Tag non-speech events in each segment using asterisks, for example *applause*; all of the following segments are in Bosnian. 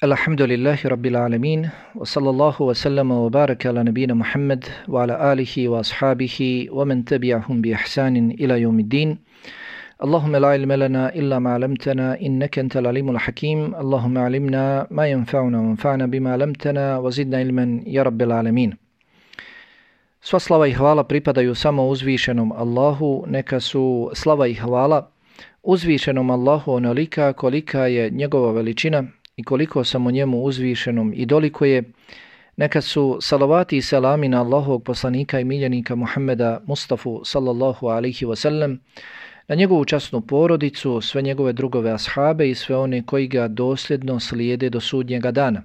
Alhamdulillahirabbil alamin wa الحمد لله رب العالمين وصلى الله وسلم وبارك على نبينا محمد وعلى آله وأصحابه ومن تبعهم بإحسان إلى يوم الدين اللهم لا علم لنا إلا ما علمتنا إنك أنت العليم الحكيم اللهم علمنا ما ينفعنا وانفعنا بما علمتنا وزدنا علما يا رب العالمين Sva slava i hvala pripadaju samo uzvišenom Allahu, neka su slava i hvala uzvišenom Allahu onolika kolika je njegova veličina, i koliko samo njemu uzvišenom i doliko je, neka su salavati i salami na Allahovog poslanika i miljenika Muhammeda Mustafa sallallahu alihi wasallam, na njegovu časnu porodicu, sve njegove drugove ashabe i sve one koji ga dosljedno slijede do sudnjega dana.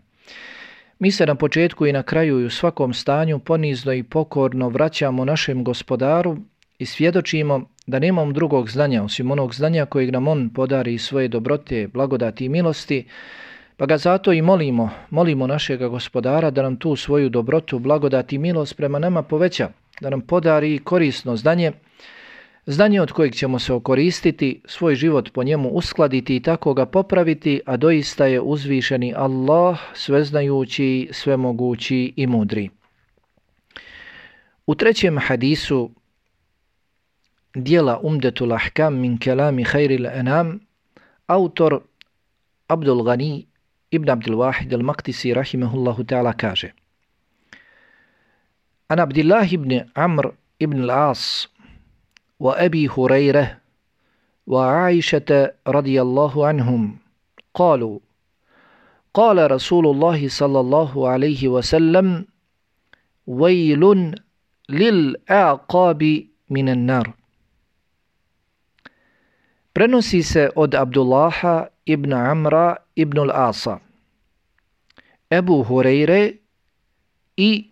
Mi se na početku i na kraju i u svakom stanju ponizno i pokorno vraćamo našem gospodaru i svjedočimo da nemam drugog znanja osim onog znanja kojeg nam on podari iz svoje dobrote, blagodati i milosti, pa ga zato i molimo, molimo našeg gospodara da nam tu svoju dobrotu, blagodati i milost prema nama poveća, da nam podari korisno znanje, znanje od kojeg ćemo se okoristiti, svoj život po njemu uskladiti i tako ga popraviti, a doista je uzvišeni Allah, sveznajući, svemogući i mudri. U trećem hadisu dijela Umdetul Ahkam min kelami Khairil Enam, autor Abdul Ghani ibn Abdul Wahid al-Maqtisi rahimahullahu ta'ala kaže An Abdillah ibn Amr ibn al-As وأبي هريرة وعائشة رضي الله عنهم قالوا قال رسول الله صلى الله عليه وسلم ويل للأعقاب من النار Prenosi se od Abdullaha ibn Amra ibn al-Asa, Ebu Hureyre i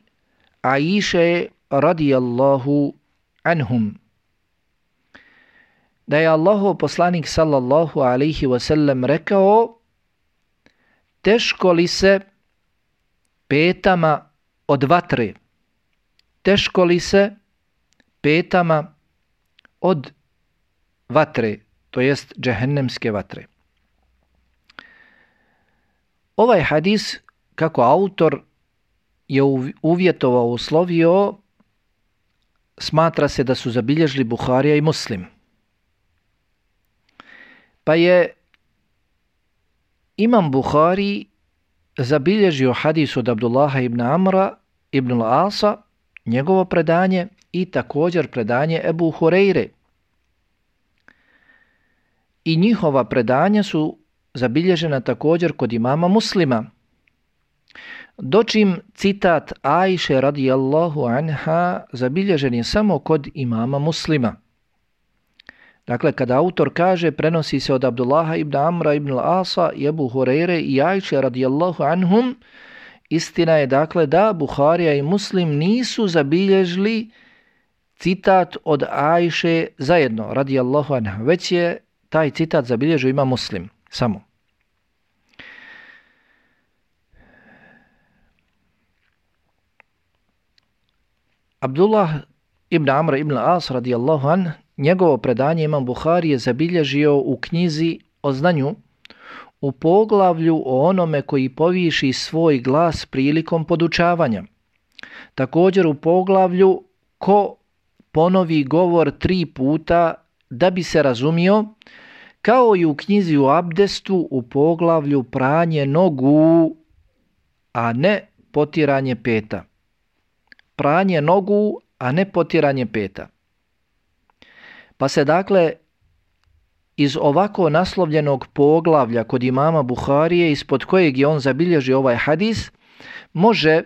Aisha radijallahu anhum. da je Allahu poslanik sallallahu alaihi wasallam rekao teško li se petama od vatre, teško li se petama od vatre, to jest džehennemske vatre. Ovaj hadis, kako autor je uvjetovao uslovio, smatra se da su zabilježili Buharija i Muslim. Pa je Imam Buhari zabilježio hadis od Abdullaha ibn Amra ibn Al-Asa, njegovo predanje i također predanje Ebu Hureyre. I njihova predanja su zabilježena također kod imama muslima. Dočim citat Ajše radijallahu anha zabilježen je samo kod imama muslima. Dakle, kada autor kaže, prenosi se od Abdullaha ibn Amra ibn Al-Asa i Ebu i Ajše radijallahu anhum, istina je dakle da Buharija i Muslim nisu zabilježili citat od Ajše zajedno, radijallahu anha, već je taj citat zabilježio ima Muslim, samo. Abdullah ibn Amr ibn As radijallahu an, njegovo predanje Imam Buhari je zabilježio u knjizi o znanju u poglavlju o onome koji poviši svoj glas prilikom podučavanja. Također u poglavlju ko ponovi govor tri puta da bi se razumio, kao i u knjizi u abdestu u poglavlju pranje nogu, a ne potiranje peta. Pranje nogu, a ne potiranje peta. Pa se dakle iz ovako naslovljenog poglavlja kod imama Buharije, ispod kojeg je on zabilježio ovaj hadis, može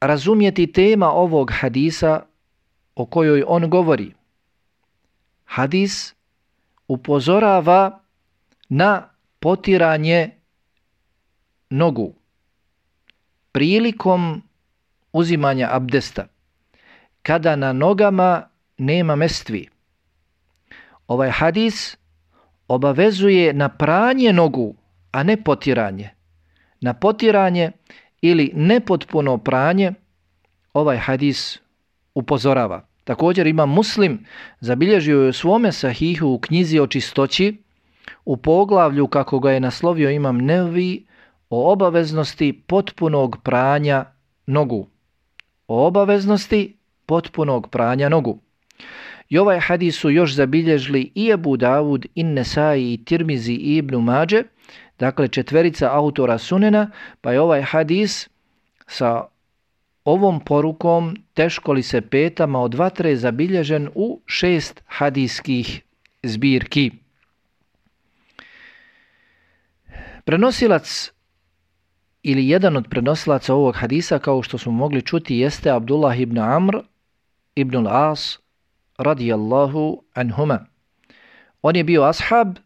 razumjeti tema ovog hadisa o kojoj on govori. Hadis upozorava na potiranje nogu prilikom uzimanja abdesta kada na nogama nema mestvi. Ovaj hadis obavezuje na pranje nogu, a ne potiranje. Na potiranje ili nepotpuno pranje ovaj hadis upozorava. Također ima muslim, zabilježio je u svome sahihu u knjizi o čistoći, u poglavlju kako ga je naslovio imam nevi o obaveznosti potpunog pranja nogu. O obaveznosti potpunog pranja nogu. I ovaj hadis su još zabilježili i Abu Davud, i Nesai, i Tirmizi, i Ibn Mađe, dakle četverica autora sunena, pa je ovaj hadis sa ovom porukom teško li se petama od vatre zabilježen u šest hadijskih zbirki. Prenosilac ili jedan od prenosilaca ovog hadisa, kao što smo mogli čuti, jeste Abdullah ibn Amr ibn al-As radijallahu anhuma. On je bio ashab,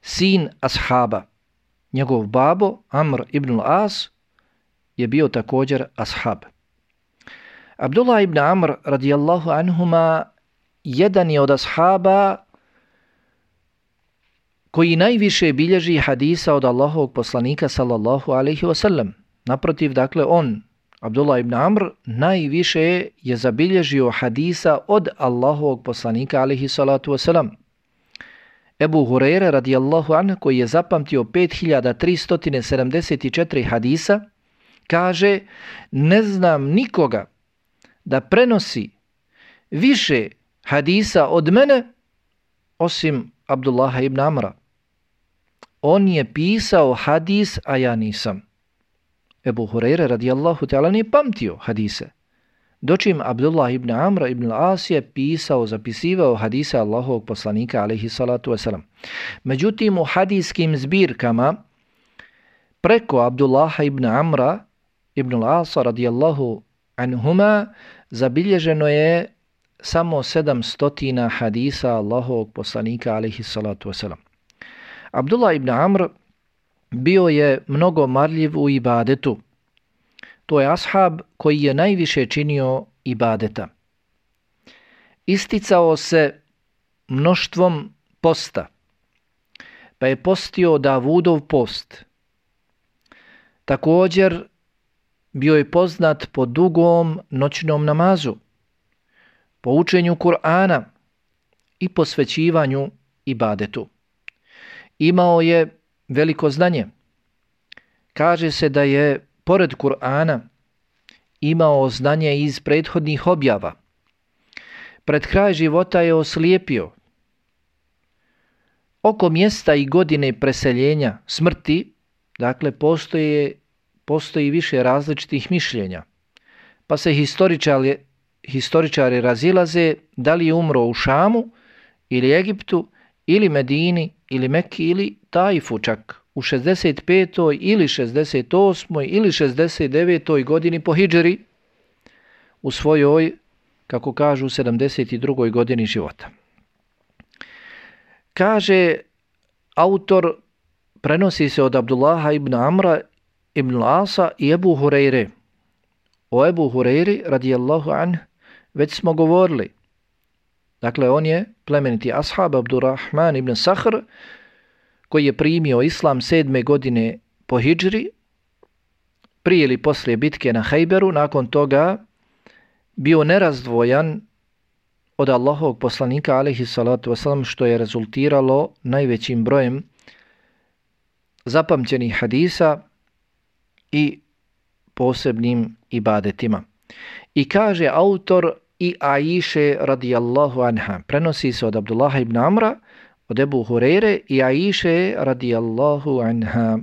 sin ashaba. Njegov babo, Amr ibn al-As, je bio također ashab. Abdullah ibn Amr radijallahu anhuma jedan je od ashaba koji najviše bilježi hadisa od Allahovog poslanika sallallahu alaihi wasallam. Naprotiv, dakle, on, Abdullah ibn Amr, najviše je zabilježio hadisa od Allahovog poslanika alaihi salatu wasallam. Ebu Hureyre radijallahu anhu koji je zapamtio 5374 hadisa, kaže, ne znam nikoga da prenosi više hadisa od mene osim Abdullaha ibn Amra. On je pisao hadis, a ja nisam. Ebu Hureyre radijallahu ta'ala nije pamtio hadise. Dočim Abdullah ibn Amra ibn As je pisao, zapisivao hadise Allahovog poslanika alaihi salatu wasalam. Međutim, u hadijskim zbirkama preko Abdullaha ibn Amra ibn Asa radijallahu anhuma zabilježeno je samo 700 hadisa Allahovog poslanika alaihi salatu wasalam. Abdullah ibn Amr bio je mnogo marljiv u ibadetu. To je ashab koji je najviše činio ibadeta. Isticao se mnoštvom posta, pa je postio Davudov post. Također bio je poznat po dugom noćnom namazu, po učenju Kur'ana i posvećivanju ibadetu. Imao je veliko znanje. Kaže se da je, pored Kur'ana, imao znanje iz prethodnih objava. Pred kraj života je oslijepio. Oko mjesta i godine preseljenja, smrti, dakle, postoje postoji više različitih mišljenja. Pa se historičari, historičari razilaze da li je umro u Šamu ili Egiptu ili Medini ili Mekki ili Tajfu čak u 65. ili 68. ili 69. godini po Hidžeri u svojoj, kako kažu, 72. godini života. Kaže, autor prenosi se od Abdullaha ibn Amra ibn Asa i Ebu Hureyre. O Ebu Hureyri radijallahu anh već smo govorili. Dakle, on je plemeniti ashab Abdurrahman ibn Sahr koji je primio islam sedme godine po hijđri prije ili poslije bitke na Hajberu. Nakon toga bio nerazdvojan od Allahovog poslanika alaihi salatu wasalam što je rezultiralo najvećim brojem zapamćenih hadisa i posebnim ibadetima. I kaže autor i Aiše radijallahu anha. Prenosi se od Abdullaha ibn Amra, od Ebu Hurere i Aiše radijallahu anha.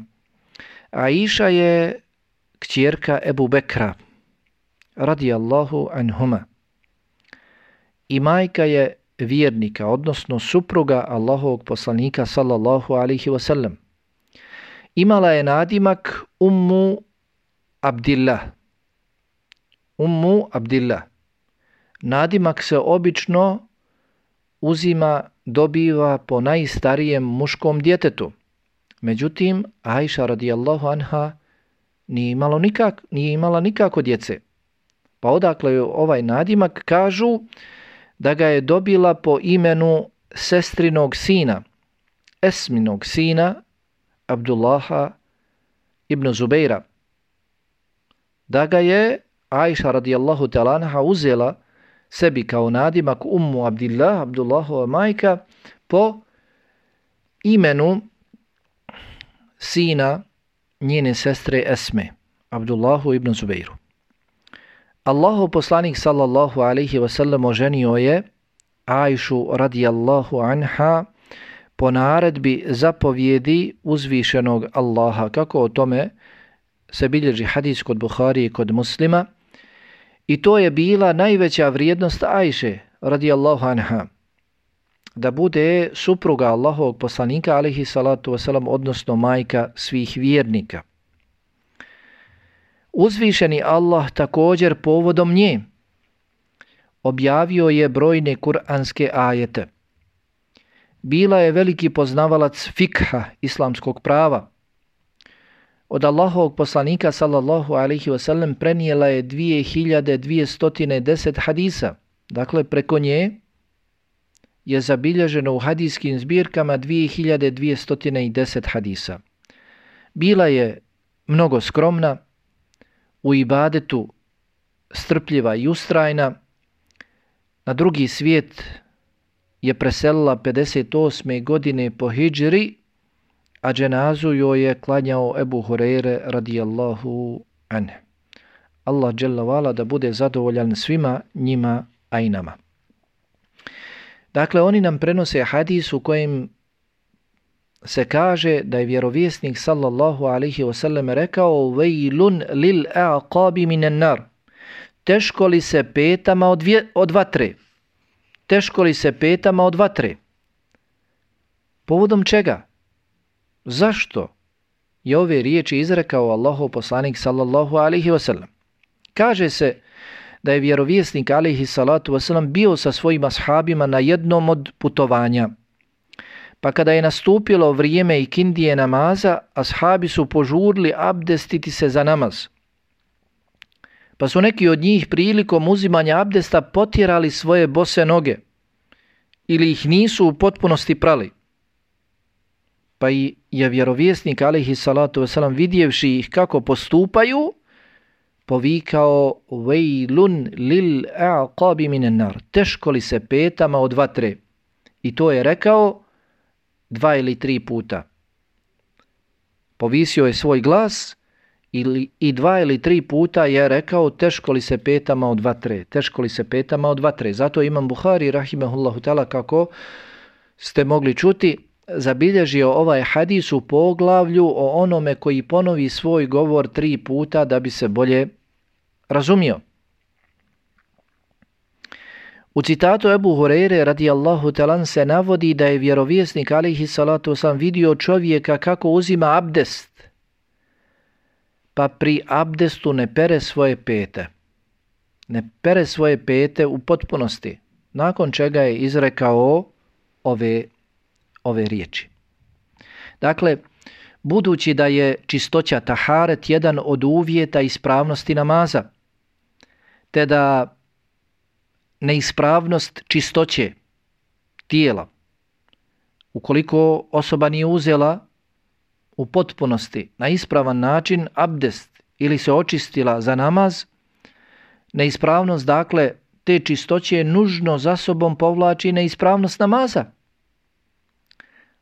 Aiša je kćerka Ebu Bekra radijallahu anhuma. I majka je vjernika, odnosno supruga Allahovog poslanika sallallahu alihi wasallam imala je nadimak Ummu Abdillah. Ummu Abdillah. Nadimak se obično uzima, dobiva po najstarijem muškom djetetu. Međutim, Aisha radijallahu anha nije, imalo nikak, nije imala nikako djece. Pa odakle ovaj nadimak kažu da ga je dobila po imenu sestrinog sina, Esminog sina Abdullaha ibn Zubeira. Da ga je Aisha radijallahu talanha uzela sebi kao nadimak ummu Abdillah, Abdullahova majka, po imenu sina njene sestre Esme, Abdullahu ibn Zubeiru. Allahu poslanik sallallahu alaihi wasallam oženio je Ajšu radijallahu anha po naredbi zapovjedi uzvišenog Allaha, kako o tome se bilježi hadis kod Buhari i kod muslima, i to je bila najveća vrijednost Ajše radijallahu anha, da bude supruga Allahovog poslanika, alihi salatu wasalam, odnosno majka svih vjernika. Uzvišeni Allah također povodom nje objavio je brojne kuranske ajete. Bila je veliki poznavalac fikha islamskog prava. Od Allahovog poslanika sallallahu alaihi wasallam prenijela je 2210 hadisa. Dakle, preko nje je zabilježeno u hadijskim zbirkama 2210 hadisa. Bila je mnogo skromna, u ibadetu strpljiva i ustrajna, na drugi svijet je preselila 58. godine po hijđri, a dženazu joj je klanjao Ebu Hureyre radijallahu anhe. Allah dželavala da bude zadovoljan svima njima, a i nama. Dakle, oni nam prenose hadis u kojem se kaže da je vjerovjesnik sallallahu alaihi wasallam rekao vejlun lil aqabi minen nar. Teško li se petama od, vje, od vatre? Teško li se petama od vatre? Povodom čega? Zašto je ove riječi izrekao Allahov poslanik sallallahu alihi wasallam? Kaže se da je vjerovjesnik alihi salatu wasallam bio sa svojima ashabima na jednom od putovanja – Pa kada je nastupilo vrijeme i kindije namaza, ashabi su požurli abdestiti se za namaz. Pa su neki od njih prilikom uzimanja abdesta potjerali svoje bose noge ili ih nisu u potpunosti prali. Pa i je vjerovjesnik alaihi salatu wasalam vidjevši ih kako postupaju, povikao vejlun lil aqabi minen nar. Teško li se petama od vatre? I to je rekao dva ili tri puta. Povisio je svoj glas ili, i dva ili tri puta je rekao teško li se petama od vatre, teško li se petama od vatre. Zato imam Buhari, rahimahullahu tala, kako ste mogli čuti, zabilježio ovaj hadis u poglavlju o onome koji ponovi svoj govor tri puta da bi se bolje razumio. U citatu Ebu Hureyre radijallahu talan se navodi da je vjerovjesnik alihi salatu sam vidio čovjeka kako uzima abdest, pa pri abdestu ne pere svoje pete. Ne pere svoje pete u potpunosti, nakon čega je izrekao ove, ove riječi. Dakle, budući da je čistoća taharet jedan od uvjeta ispravnosti namaza, te da neispravnost čistoće tijela. Ukoliko osoba nije uzela u potpunosti na ispravan način abdest ili se očistila za namaz, neispravnost dakle te čistoće nužno za sobom povlači neispravnost namaza.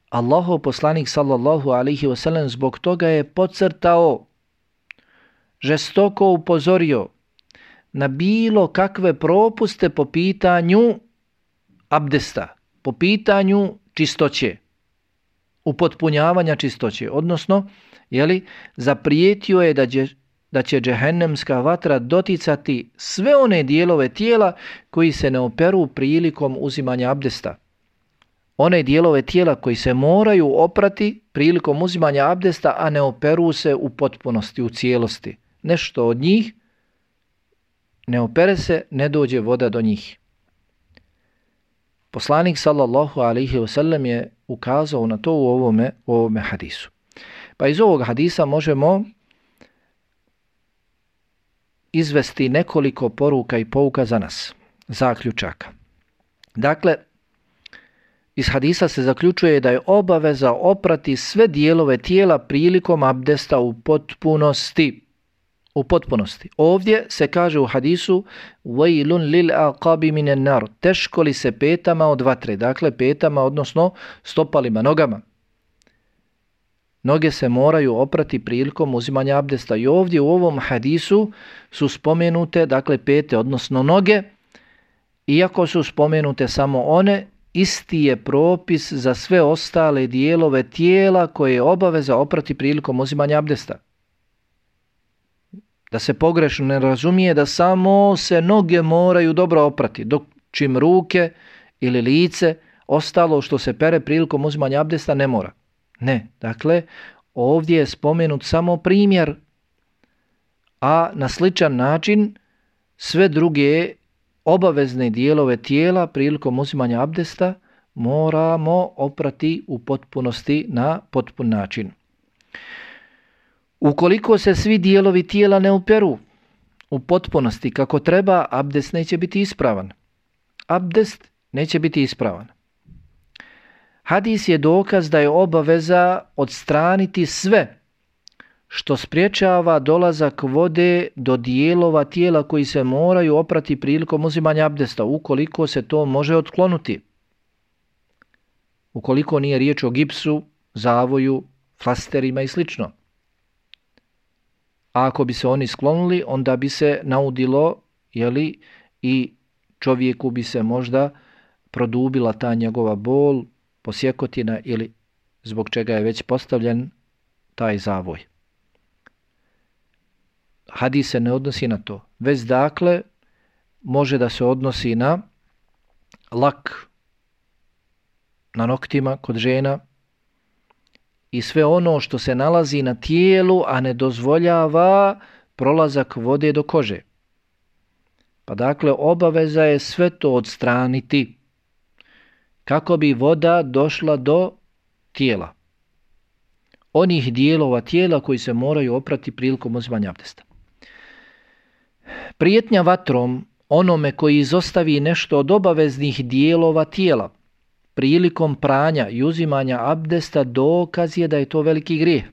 Allahov poslanik sallallahu alaihi wasallam zbog toga je pocrtao, žestoko upozorio na bilo kakve propuste po pitanju abdesta, po pitanju čistoće, upotpunjavanja čistoće. Odnosno, jeli, zaprijetio je da, će, da će džehennemska vatra doticati sve one dijelove tijela koji se ne operu prilikom uzimanja abdesta. One dijelove tijela koji se moraju oprati prilikom uzimanja abdesta, a ne operu se u potpunosti, u cijelosti. Nešto od njih ne opere se, ne dođe voda do njih. Poslanik sallallahu alaihi wasallam je ukazao na to u ovome, u ovome hadisu. Pa iz ovog hadisa možemo izvesti nekoliko poruka i pouka za nas, zaključaka. Dakle, iz hadisa se zaključuje da je obaveza oprati sve dijelove tijela prilikom abdesta u potpunosti u potpunosti. Ovdje se kaže u hadisu وَيْلٌ لِلْأَقَابِ مِنَ النَّارُ Teško li se petama od vatre, dakle petama odnosno stopalima, nogama. Noge se moraju oprati prilikom uzimanja abdesta. I ovdje u ovom hadisu su spomenute, dakle, pete, odnosno noge, iako su spomenute samo one, isti je propis za sve ostale dijelove tijela koje je obaveza oprati prilikom uzimanja abdesta. Da se pogrešno ne razumije da samo se noge moraju dobro oprati, dok čim ruke ili lice, ostalo što se pere prilikom uzimanja abdesta ne mora. Ne, dakle, ovdje je spomenut samo primjer, a na sličan način sve druge obavezne dijelove tijela prilikom uzimanja abdesta moramo oprati u potpunosti na potpun način. Ukoliko se svi dijelovi tijela ne uperu u potpunosti kako treba, abdest neće biti ispravan. Abdest neće biti ispravan. Hadis je dokaz da je obaveza odstraniti sve što spriječava dolazak vode do dijelova tijela koji se moraju oprati prilikom uzimanja abdesta, ukoliko se to može otklonuti. Ukoliko nije riječ o gipsu, zavoju, flasterima i slično. A ako bi se oni sklonili, onda bi se naudilo jeli, i čovjeku bi se možda produbila ta njegova bol, posjekotina ili zbog čega je već postavljen taj zavoj. Hadis se ne odnosi na to. Već dakle može da se odnosi na lak na noktima kod žena i sve ono što se nalazi na tijelu, a ne dozvoljava prolazak vode do kože. Pa dakle, obaveza je sve to odstraniti kako bi voda došla do tijela. Onih dijelova tijela koji se moraju oprati prilikom uzmanja abdesta. Prijetnja vatrom onome koji izostavi nešto od obaveznih dijelova tijela prilikom pranja i uzimanja abdesta dokaz je da je to veliki grijeh.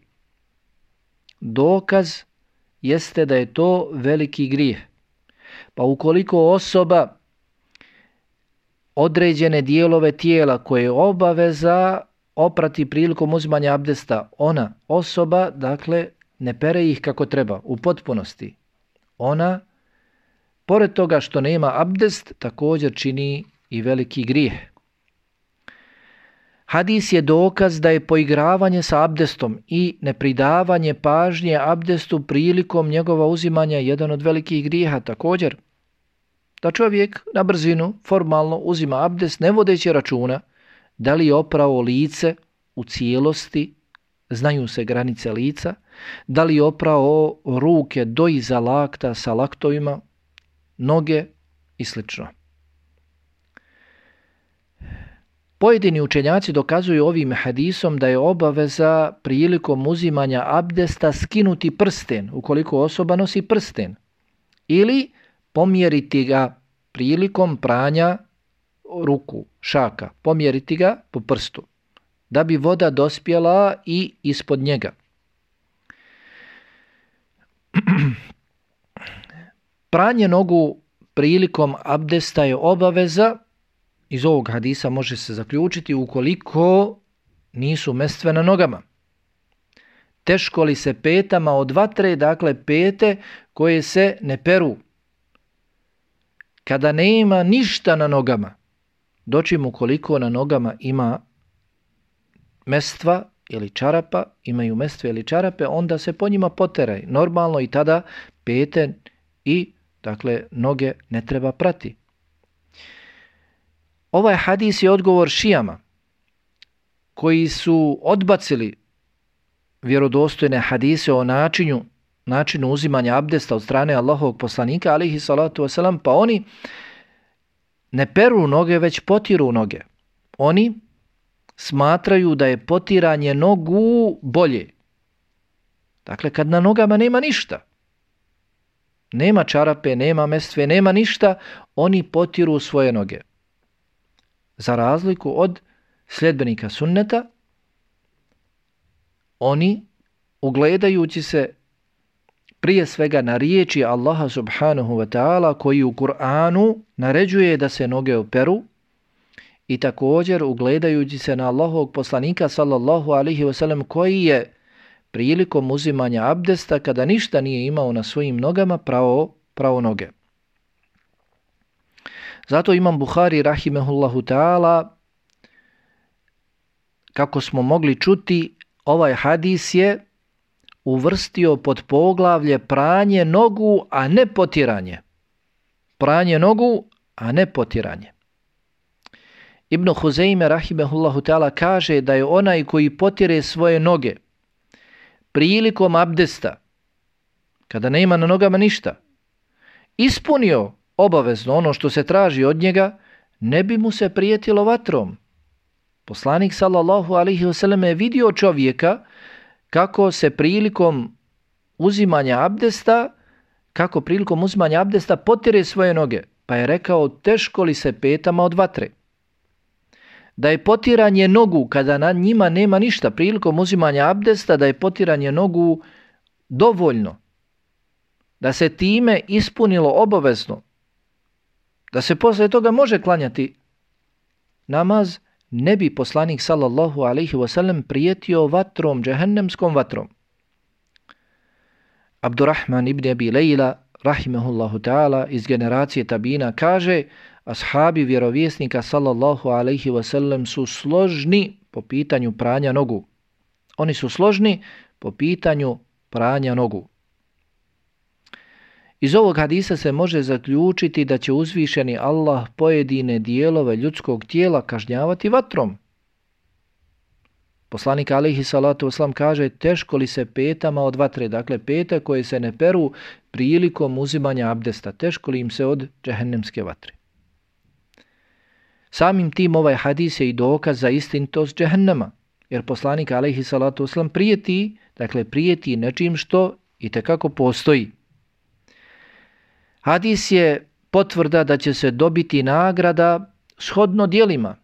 Dokaz jeste da je to veliki grijeh. Pa ukoliko osoba određene dijelove tijela koje je obaveza oprati prilikom uzimanja abdesta, ona osoba, dakle, ne pere ih kako treba, u potpunosti. Ona, pored toga što nema abdest, također čini i veliki grijeh. Hadis je dokaz da je poigravanje sa abdestom i nepridavanje pažnje abdestu prilikom njegova uzimanja jedan od velikih grijeha također da čovjek na brzinu formalno uzima abdest ne vodeći računa da li je oprao lice u cijelosti, znaju se granice lica, da li je oprao ruke do iza lakta sa laktovima, noge i slično. Pojedini učenjaci dokazuju ovim hadisom da je obaveza prilikom uzimanja abdesta skinuti prsten, ukoliko osoba nosi prsten, ili pomjeriti ga prilikom pranja ruku, šaka, pomjeriti ga po prstu, da bi voda dospjela i ispod njega. *clears throat* Pranje nogu prilikom abdesta je obaveza, iz ovog hadisa može se zaključiti, ukoliko nisu mestve na nogama. Teško li se petama od vatre, dakle pete koje se ne peru, kada ne ima ništa na nogama, doći mu koliko na nogama ima mestva ili čarapa, imaju mestve ili čarape, onda se po njima poteraj. Normalno i tada pete i dakle noge ne treba prati. Ovaj hadis je odgovor šijama koji su odbacili vjerodostojne hadise o načinu načinu uzimanja abdesta od strane Allahovog poslanika, alihi salatu wasalam, pa oni ne peru noge, već potiru noge. Oni smatraju da je potiranje nogu bolje. Dakle, kad na nogama nema ništa, nema čarape, nema mestve, nema ništa, oni potiru svoje noge. Za razliku od sljedbenika sunneta, oni, ugledajući se prije svega na riječi Allaha subhanahu wa ta'ala koji u Kur'anu naređuje da se noge operu i također ugledajući se na Allahovog poslanika sallallahu alihi wasallam koji je prilikom uzimanja abdesta kada ništa nije imao na svojim nogama pravo, pravo noge. Zato imam Buhari rahimehullahu ta'ala kako smo mogli čuti ovaj hadis je uvrstio pod poglavlje pranje nogu, a ne potiranje. Pranje nogu, a ne potiranje. Ibn Huzeime rahimehullahu ta'ala kaže da je onaj koji potire svoje noge prilikom abdesta, kada nema na nogama ništa, ispunio obavezno ono što se traži od njega, ne bi mu se prijetilo vatrom. Poslanik sallallahu alaihi wasallam je vidio čovjeka kako se prilikom uzimanja abdesta, kako prilikom uzimanja abdesta potire svoje noge, pa je rekao teško li se petama od vatre. Da je potiranje nogu kada na njima nema ništa prilikom uzimanja abdesta, da je potiranje nogu dovoljno, da se time ispunilo obavezno, da se posle toga može klanjati namaz, ne bi poslanik sallallahu alaihi wasallam prijetio vatrom, džehennemskom vatrom. Abdurrahman ibn Abi Lejla, rahimehullahu ta'ala, iz generacije tabina, kaže ashabi vjerovjesnika sallallahu alaihi wasallam su složni po pitanju pranja nogu. Oni su složni po pitanju pranja nogu. Iz ovog hadisa se može zaključiti da će uzvišeni Allah pojedine dijelove ljudskog tijela kažnjavati vatrom. Poslanik alihi salatu oslam kaže teško li se petama od vatre, dakle pete koje se ne peru prilikom uzimanja abdesta, teško li im se od džehennemske vatre. Samim tim ovaj hadis je i dokaz za istintost džehennema, jer poslanik alihi salatu oslam prijeti, dakle prijeti nečim što i tekako postoji. Hadis je potvrda da će se dobiti nagrada shodno dijelima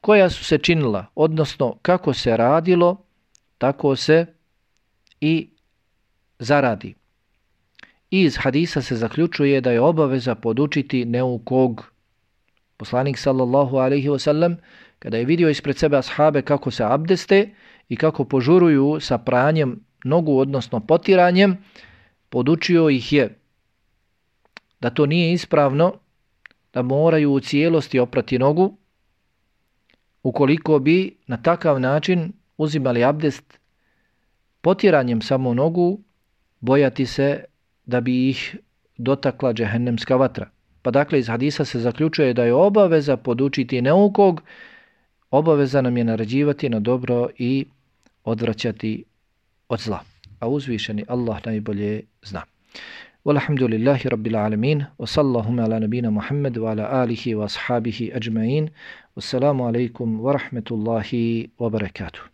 koja su se činila, odnosno kako se radilo, tako se i zaradi. Iz hadisa se zaključuje da je obaveza podučiti neukog. Poslanik sallallahu alaihi wasallam, kada je vidio ispred sebe ashabe kako se abdeste i kako požuruju sa pranjem nogu, odnosno potiranjem, podučio ih je da to nije ispravno, da moraju u cijelosti oprati nogu, ukoliko bi na takav način uzimali abdest potiranjem samo nogu, bojati se da bi ih dotakla džehennemska vatra. Pa dakle iz hadisa se zaključuje da je obaveza podučiti neukog, obaveza nam je narađivati na dobro i odvraćati od zla. A uzvišeni Allah najbolje zna. والحمد لله رب العالمين وصلى اللهم على نبينا محمد وعلى آله وأصحابه أجمعين والسلام عليكم ورحمة الله وبركاته.